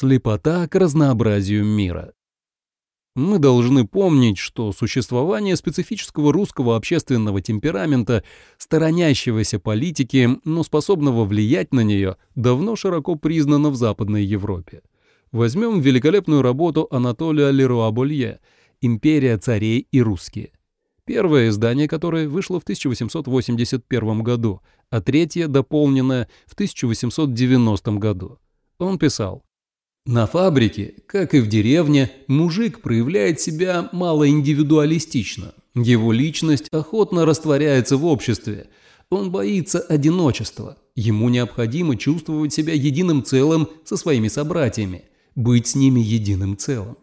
Слепота к разнообразию мира. Мы должны помнить, что существование специфического русского общественного темперамента, сторонящегося политики, но способного влиять на нее, давно широко признано в Западной Европе. Возьмем великолепную работу Анатолия Леруа-Болье «Империя царей и русские». Первое издание которое вышло в 1881 году, а третье дополненное в 1890 году. Он писал на фабрике, как и в деревне, мужик проявляет себя малоиндивидуалистично. Его личность охотно растворяется в обществе. Он боится одиночества. Ему необходимо чувствовать себя единым целым со своими собратьями, быть с ними единым целым.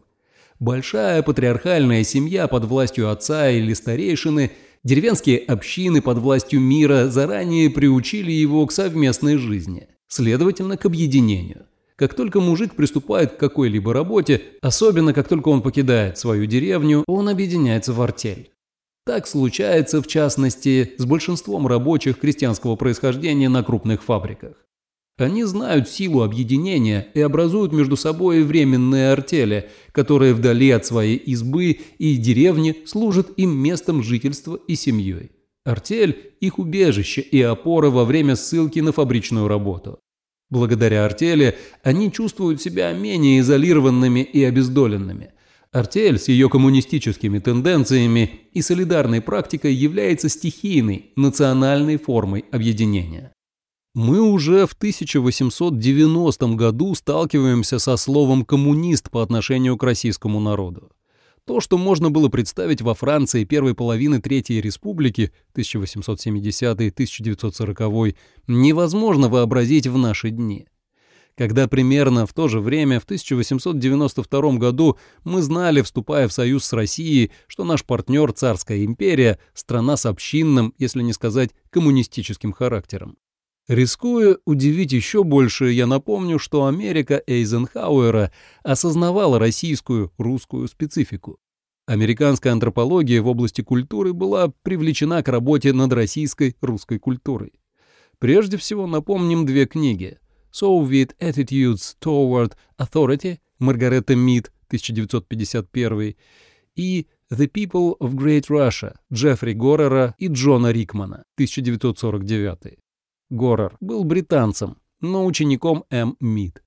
Большая патриархальная семья под властью отца или старейшины, деревенские общины под властью мира заранее приучили его к совместной жизни, следовательно, к объединению – как только мужик приступает к какой-либо работе, особенно как только он покидает свою деревню, он объединяется в артель. Так случается, в частности, с большинством рабочих крестьянского происхождения на крупных фабриках. Они знают силу объединения и образуют между собой временные артели, которые вдали от своей избы и деревни служат им местом жительства и семьей. Артель – их убежище и опора во время ссылки на фабричную работу. Благодаря артели они чувствуют себя менее изолированными и обездоленными. Артель с ее коммунистическими тенденциями и солидарной практикой является стихийной, национальной формой объединения. Мы уже в 1890 году сталкиваемся со словом «коммунист» по отношению к российскому народу. То, что можно было представить во Франции первой половины Третьей Республики 1870-1940, невозможно вообразить в наши дни. Когда примерно в то же время, в 1892 году, мы знали, вступая в союз с Россией, что наш партнер Царская империя – страна с общинным, если не сказать коммунистическим характером. Рискуя удивить еще больше, я напомню, что Америка Эйзенхауэра осознавала российскую, русскую специфику. Американская антропология в области культуры была привлечена к работе над российской русской культурой. Прежде всего напомним две книги. Soviet Attitudes Toward Authority Маргарета Мид, 1951, и The People of Great Russia Джеффри Горрера и Джона Рикмана, 1949. Горрер был британцем, но учеником М. Мид.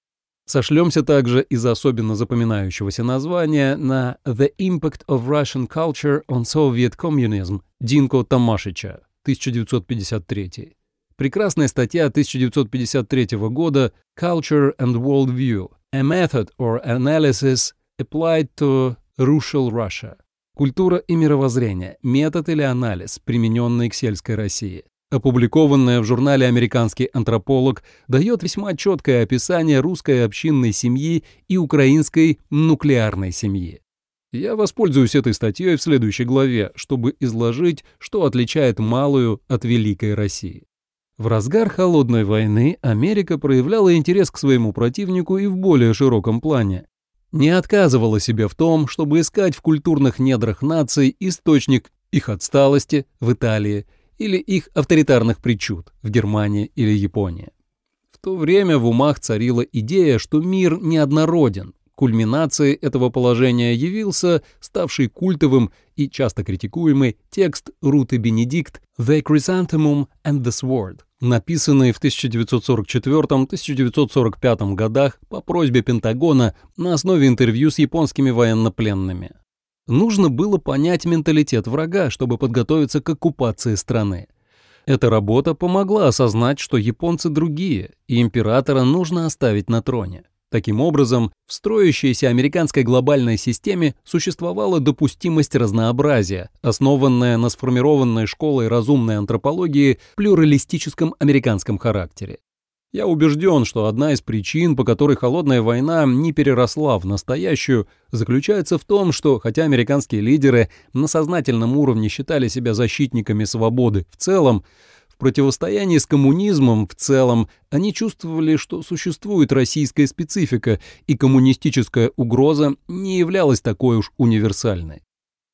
Сошлемся также из особенно запоминающегося названия на «The Impact of Russian Culture on Soviet Communism» Динко Тамашича, 1953. Прекрасная статья 1953 года «Culture and Worldview – A Method or Analysis Applied to Rural Russia» Культура и мировоззрение. Метод или анализ, примененный к сельской России опубликованная в журнале «Американский антрополог», дает весьма четкое описание русской общинной семьи и украинской нуклеарной семьи. Я воспользуюсь этой статьей в следующей главе, чтобы изложить, что отличает малую от великой России. В разгар холодной войны Америка проявляла интерес к своему противнику и в более широком плане. Не отказывала себе в том, чтобы искать в культурных недрах наций источник их отсталости в Италии или их авторитарных причуд в Германии или Японии. В то время в умах царила идея, что мир неоднороден. Кульминацией этого положения явился ставший культовым и часто критикуемый текст Руты Бенедикт «The Chrysanthemum and the Sword», написанный в 1944-1945 годах по просьбе Пентагона на основе интервью с японскими военнопленными. Нужно было понять менталитет врага, чтобы подготовиться к оккупации страны. Эта работа помогла осознать, что японцы другие, и императора нужно оставить на троне. Таким образом, в строящейся американской глобальной системе существовала допустимость разнообразия, основанная на сформированной школой разумной антропологии плюралистическом американском характере. Я убежден, что одна из причин, по которой холодная война не переросла в настоящую, заключается в том, что хотя американские лидеры на сознательном уровне считали себя защитниками свободы в целом, в противостоянии с коммунизмом в целом они чувствовали, что существует российская специфика, и коммунистическая угроза не являлась такой уж универсальной.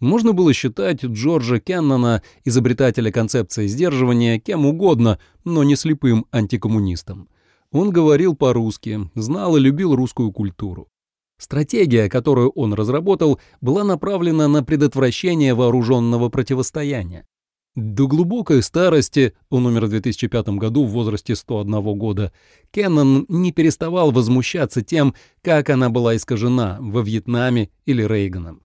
Можно было считать Джорджа Кеннона, изобретателя концепции сдерживания, кем угодно, но не слепым антикоммунистом. Он говорил по-русски, знал и любил русскую культуру. Стратегия, которую он разработал, была направлена на предотвращение вооруженного противостояния. До глубокой старости, он умер в 2005 году в возрасте 101 года, Кеннон не переставал возмущаться тем, как она была искажена во Вьетнаме или Рейганом.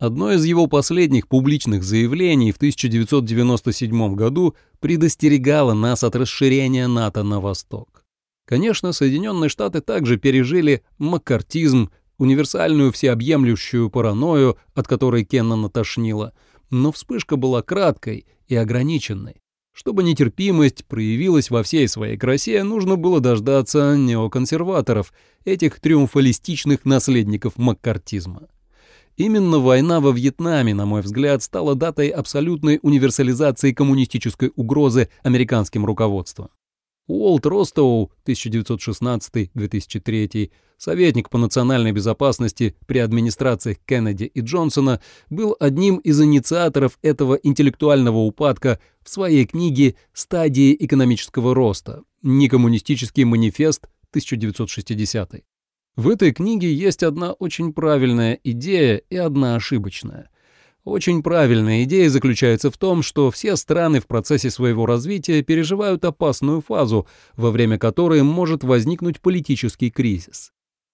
Одно из его последних публичных заявлений в 1997 году предостерегало нас от расширения НАТО на восток. Конечно, Соединенные Штаты также пережили маккартизм, универсальную всеобъемлющую паранойю, от которой Кеннона тошнило, но вспышка была краткой и ограниченной. Чтобы нетерпимость проявилась во всей своей красе, нужно было дождаться неоконсерваторов, этих триумфалистичных наследников маккартизма. Именно война во Вьетнаме, на мой взгляд, стала датой абсолютной универсализации коммунистической угрозы американским руководством. Уолт Ростоу, 1916-2003, советник по национальной безопасности при администрациях Кеннеди и Джонсона, был одним из инициаторов этого интеллектуального упадка в своей книге «Стадии экономического роста. Некоммунистический манифест» 1960. В этой книге есть одна очень правильная идея и одна ошибочная – очень правильная идея заключается в том, что все страны в процессе своего развития переживают опасную фазу, во время которой может возникнуть политический кризис.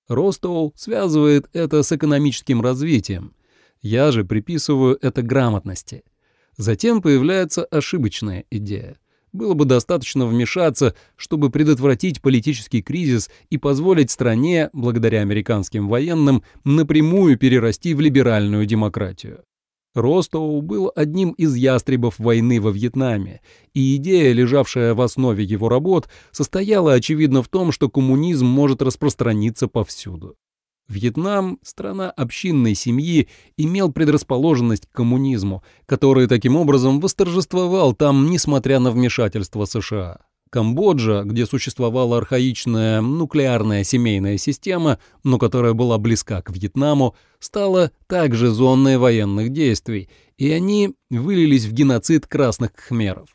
Ростоул связывает это с экономическим развитием. Я же приписываю это грамотности. Затем появляется ошибочная идея. Было бы достаточно вмешаться, чтобы предотвратить политический кризис и позволить стране, благодаря американским военным, напрямую перерасти в либеральную демократию. Ростоу был одним из ястребов войны во Вьетнаме, и идея, лежавшая в основе его работ, состояла, очевидно, в том, что коммунизм может распространиться повсюду. Вьетнам, страна общинной семьи, имел предрасположенность к коммунизму, который таким образом восторжествовал там, несмотря на вмешательство США. Камбоджа, где существовала архаичная нуклеарная семейная система, но которая была близка к Вьетнаму, стала также зоной военных действий, и они вылились в геноцид красных кхмеров.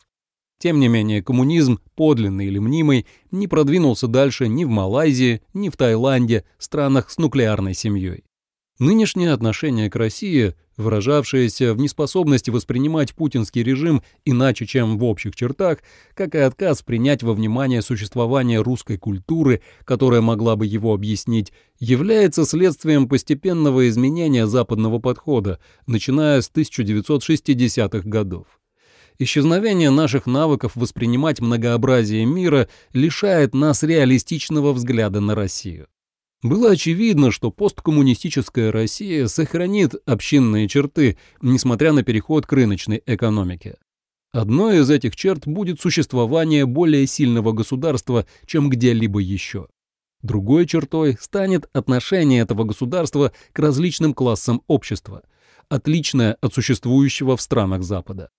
Тем не менее, коммунизм, подлинный или мнимый, не продвинулся дальше ни в Малайзии, ни в Таиланде, странах с нуклеарной семьей. Нынешнее отношение к России, выражавшееся в неспособности воспринимать путинский режим иначе, чем в общих чертах, как и отказ принять во внимание существование русской культуры, которая могла бы его объяснить, является следствием постепенного изменения западного подхода, начиная с 1960-х годов. Исчезновение наших навыков воспринимать многообразие мира лишает нас реалистичного взгляда на Россию. Было очевидно, что посткоммунистическая Россия сохранит общинные черты, несмотря на переход к рыночной экономике. Одной из этих черт будет существование более сильного государства, чем где-либо еще. Другой чертой станет отношение этого государства к различным классам общества, отличное от существующего в странах Запада.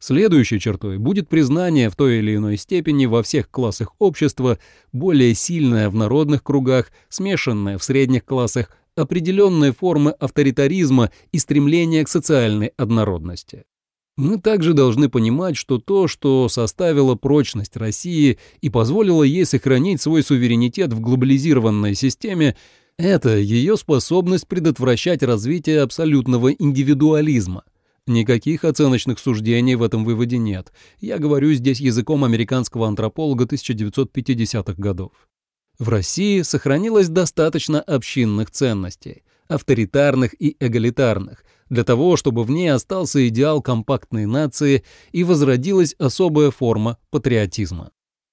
Следующей чертой будет признание в той или иной степени во всех классах общества, более сильное в народных кругах, смешанное в средних классах, определенные формы авторитаризма и стремление к социальной однородности. Мы также должны понимать, что то, что составило прочность России и позволило ей сохранить свой суверенитет в глобализированной системе, это ее способность предотвращать развитие абсолютного индивидуализма, Никаких оценочных суждений в этом выводе нет. Я говорю здесь языком американского антрополога 1950-х годов. В России сохранилось достаточно общинных ценностей, авторитарных и эгалитарных, для того, чтобы в ней остался идеал компактной нации и возродилась особая форма патриотизма.